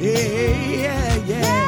Yeah, yeah, yeah.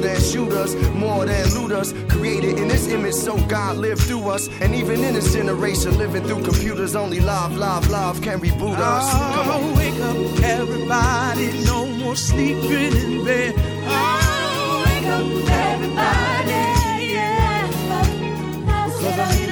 than shooters, more than looters. Created in this image, so God lived through us. And even in this generation, living through computers, only love, love, love can reboot us. Come on, wake up, everybody. No more sleeping in bed. Oh, wake up, everybody. Yeah. Cause I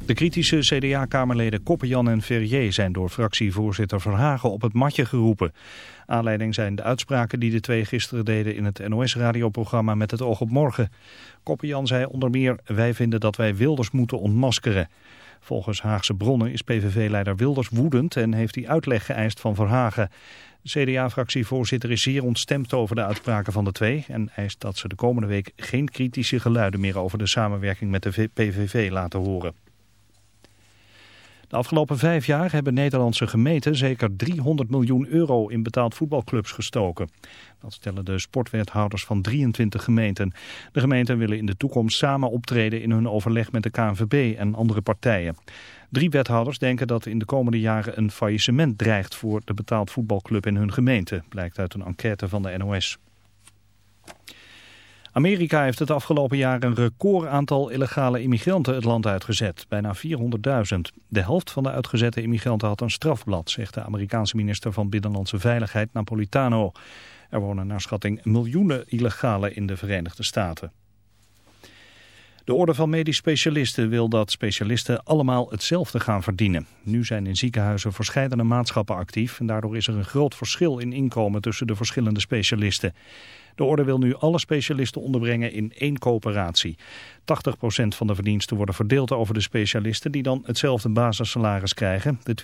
De kritische CDA-kamerleden Koppenjan en Verrier zijn door fractievoorzitter Verhagen op het matje geroepen. Aanleiding zijn de uitspraken die de twee gisteren deden in het NOS-radioprogramma Met het oog op morgen. Koppenjan zei onder meer, wij vinden dat wij Wilders moeten ontmaskeren. Volgens Haagse bronnen is PVV-leider Wilders woedend en heeft hij uitleg geëist van Verhagen. CDA-fractievoorzitter is zeer ontstemd over de uitspraken van de twee... en eist dat ze de komende week geen kritische geluiden meer over de samenwerking met de PVV laten horen. De afgelopen vijf jaar hebben Nederlandse gemeenten zeker 300 miljoen euro in betaald voetbalclubs gestoken. Dat stellen de sportwethouders van 23 gemeenten. De gemeenten willen in de toekomst samen optreden in hun overleg met de KNVB en andere partijen. Drie wethouders denken dat in de komende jaren een faillissement dreigt voor de betaald voetbalclub in hun gemeente, blijkt uit een enquête van de NOS. Amerika heeft het afgelopen jaar een record aantal illegale immigranten het land uitgezet, bijna 400.000. De helft van de uitgezette immigranten had een strafblad, zegt de Amerikaanse minister van Binnenlandse Veiligheid Napolitano. Er wonen naar schatting miljoenen illegalen in de Verenigde Staten. De Orde van Medisch Specialisten wil dat specialisten allemaal hetzelfde gaan verdienen. Nu zijn in ziekenhuizen verschillende maatschappen actief en daardoor is er een groot verschil in inkomen tussen de verschillende specialisten. De orde wil nu alle specialisten onderbrengen in één coöperatie. 80% van de verdiensten worden verdeeld over de specialisten die dan hetzelfde basissalaris krijgen. De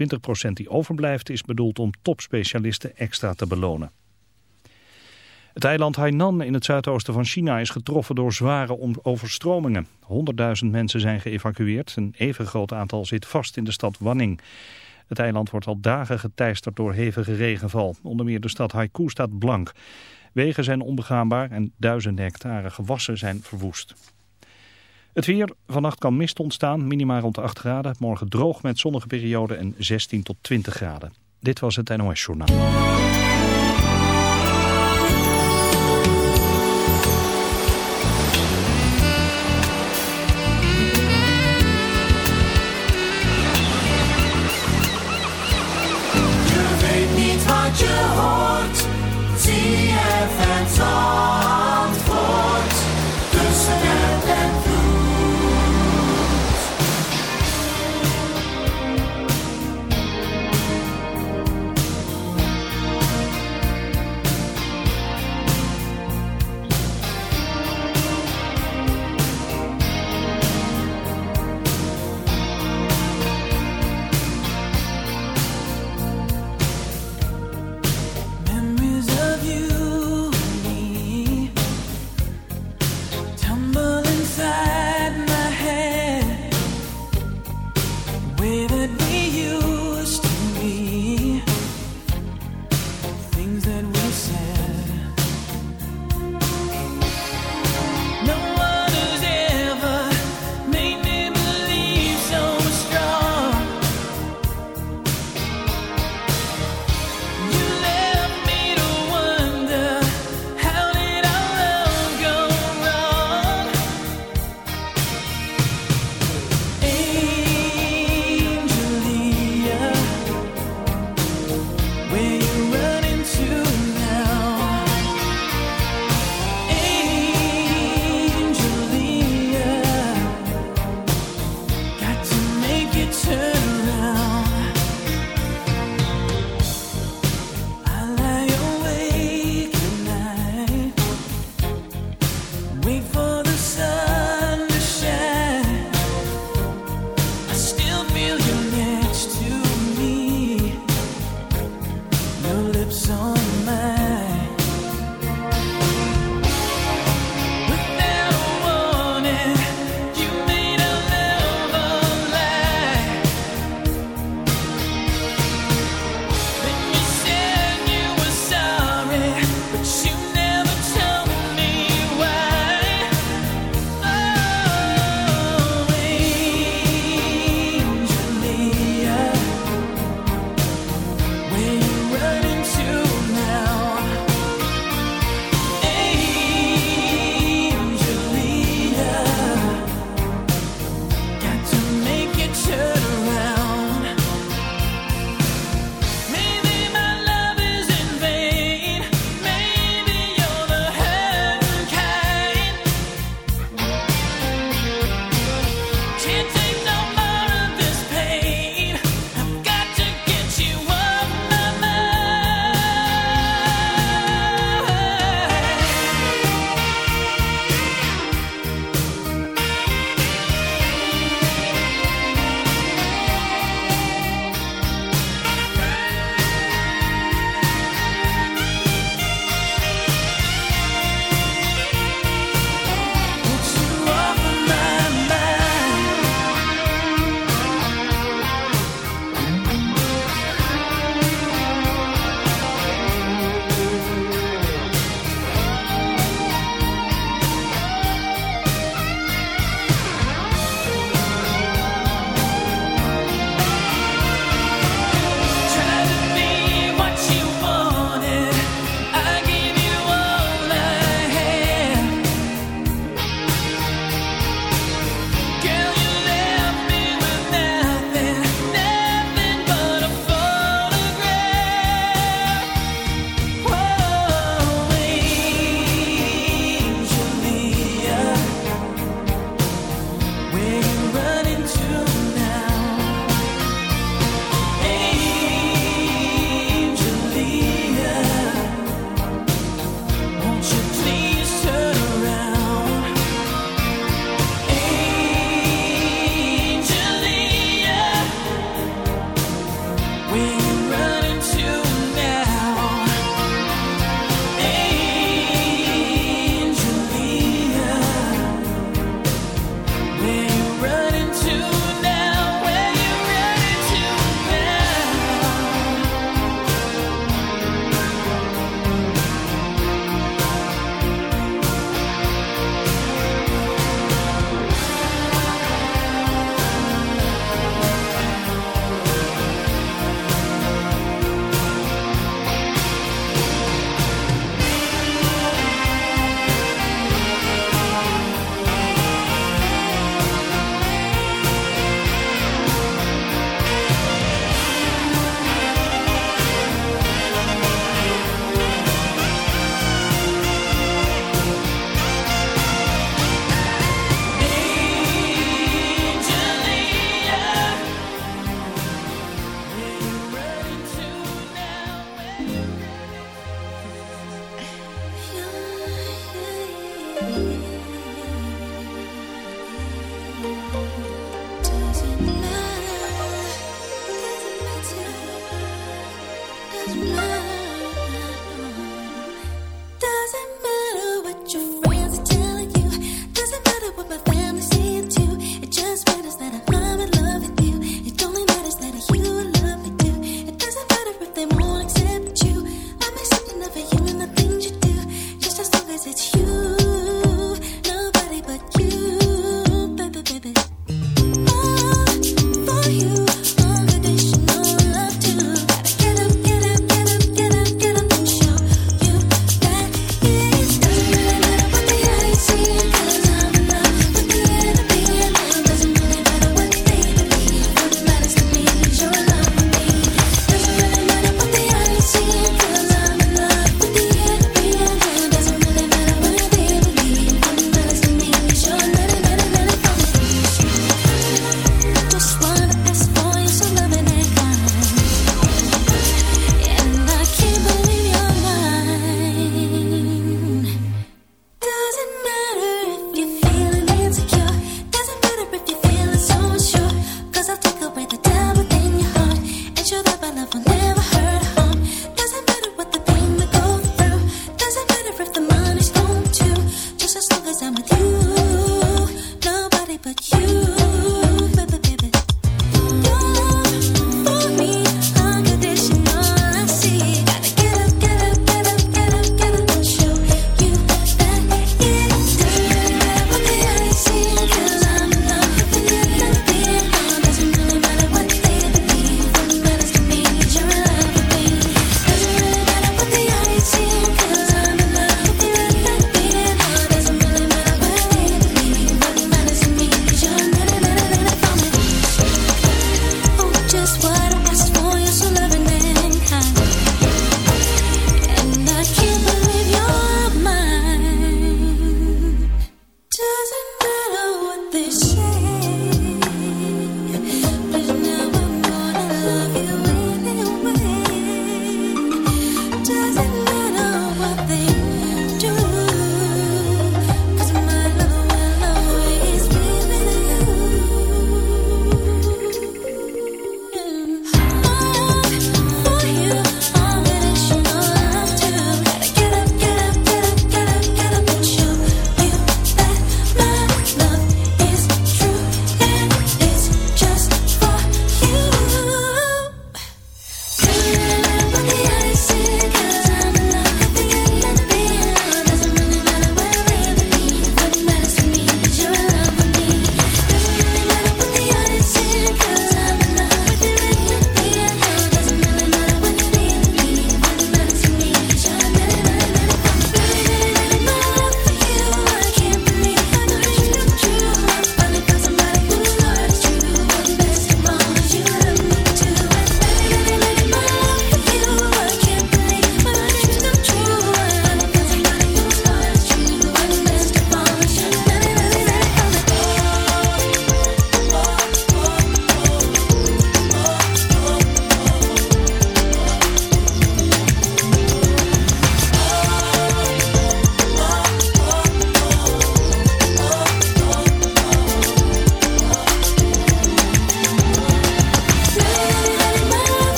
20% die overblijft is bedoeld om topspecialisten extra te belonen. Het eiland Hainan in het zuidoosten van China is getroffen door zware overstromingen. 100.000 mensen zijn geëvacueerd. Een even groot aantal zit vast in de stad Wanning. Het eiland wordt al dagen geteisterd door hevige regenval. Onder meer de stad Haikou staat blank. Wegen zijn onbegaanbaar en duizenden hectare gewassen zijn verwoest. Het weer, vannacht kan mist ontstaan, minima rond 8 graden. Morgen droog met zonnige perioden en 16 tot 20 graden. Dit was het NOS Journaal.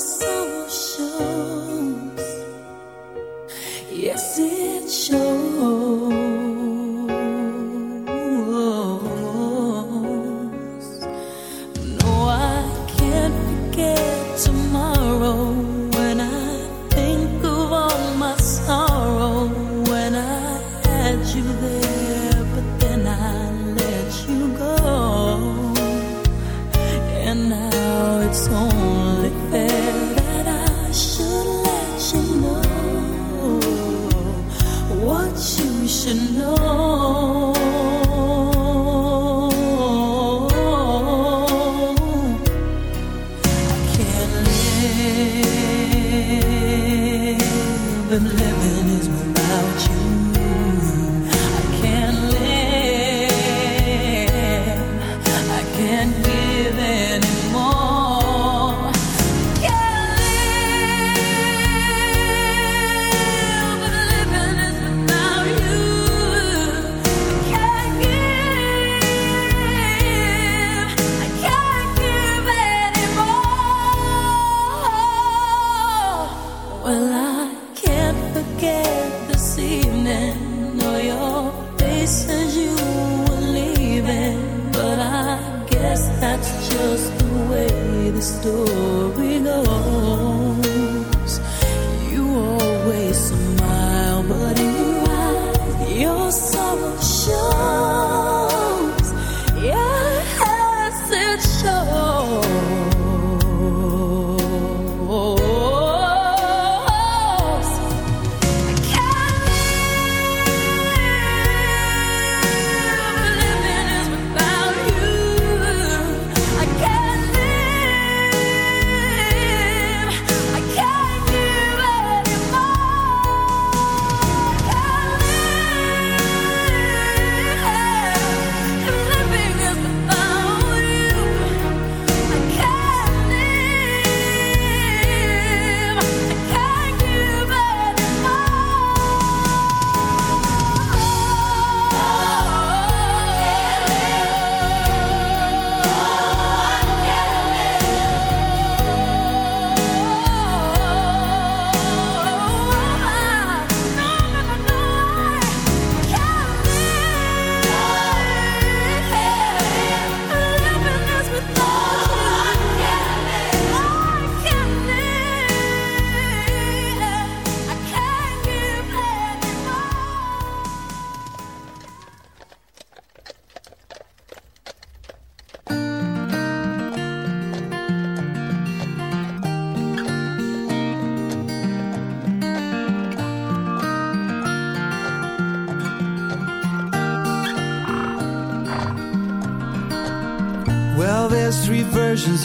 summer show.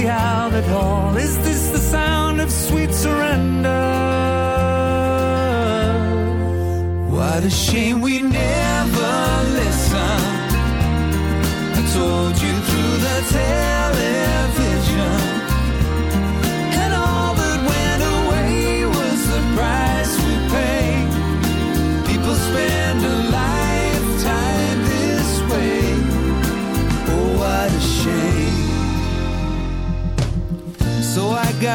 the outlet hall. Is this the sound of sweet surrender? What a shame we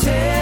take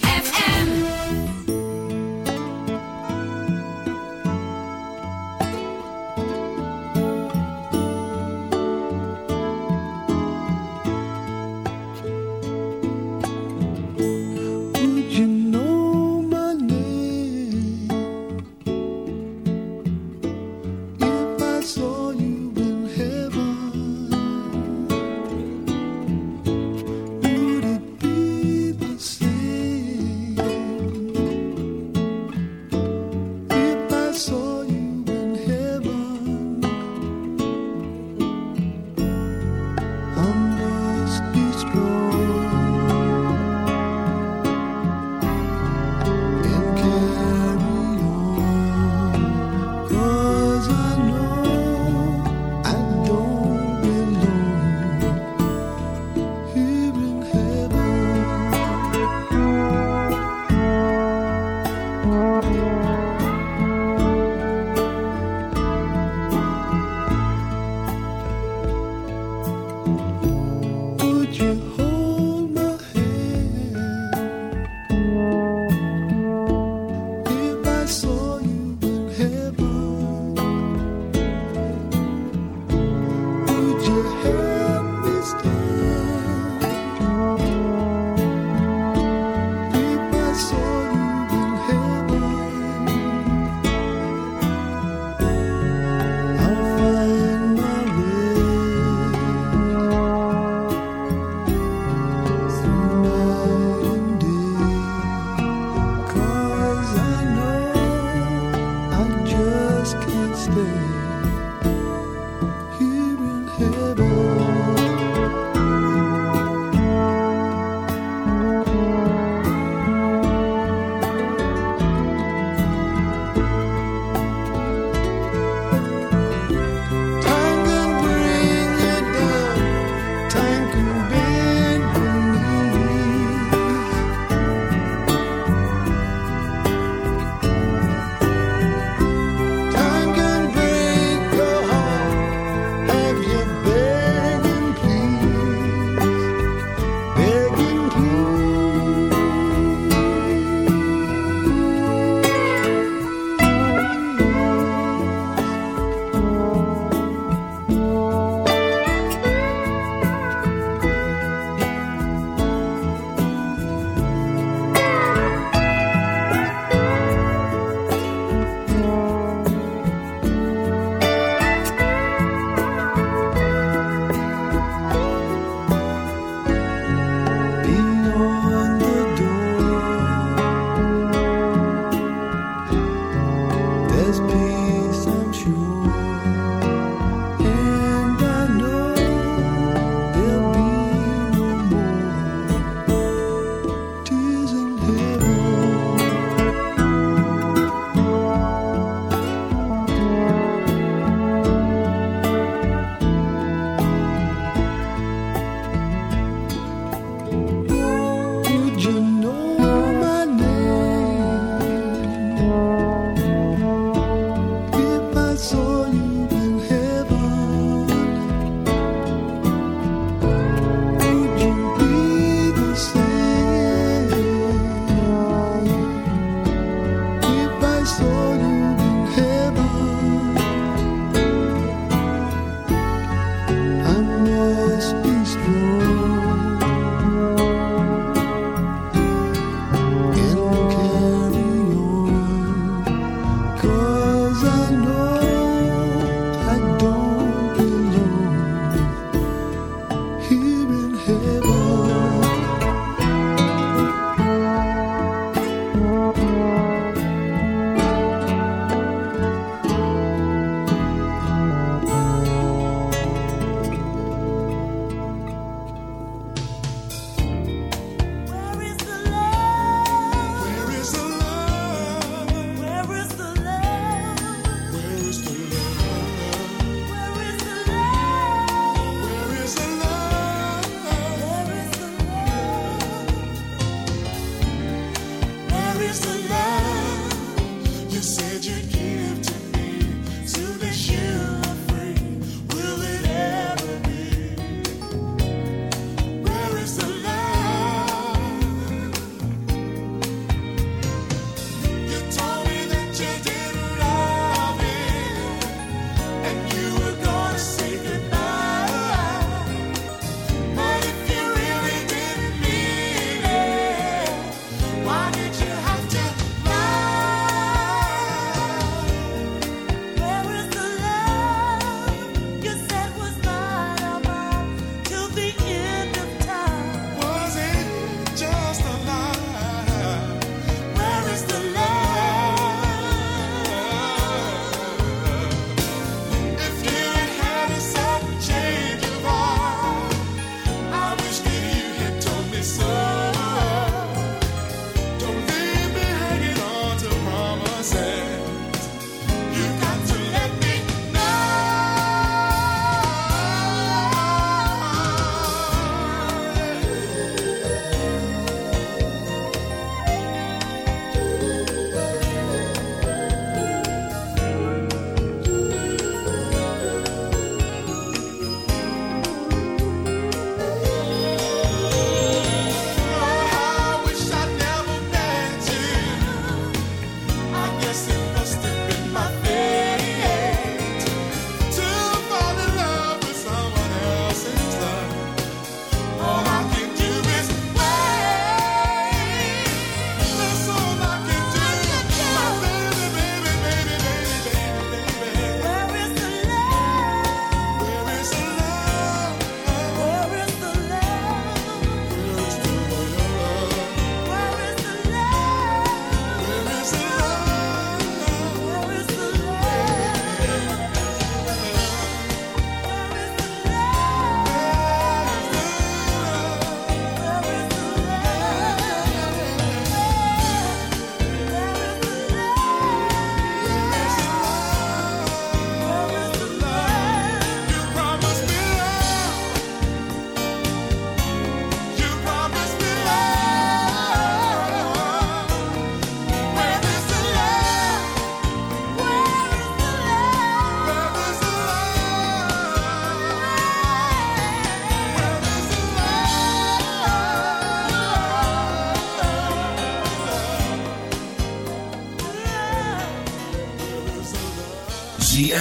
Um.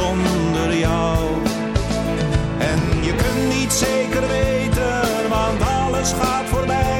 Zonder jou. En je kunt niet zeker weten, want alles gaat voorbij.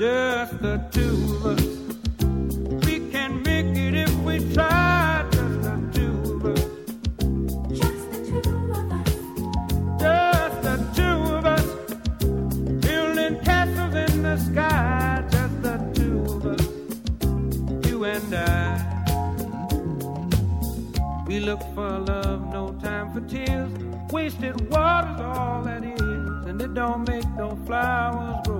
Just the two of us. We can make it if we try, just the two of us. Just the two of us Just the two of us. building castles in the sky. Just the two of us, you and I. We look for love, no time for tears. Wasted water's all that is, and it don't make no flowers grow.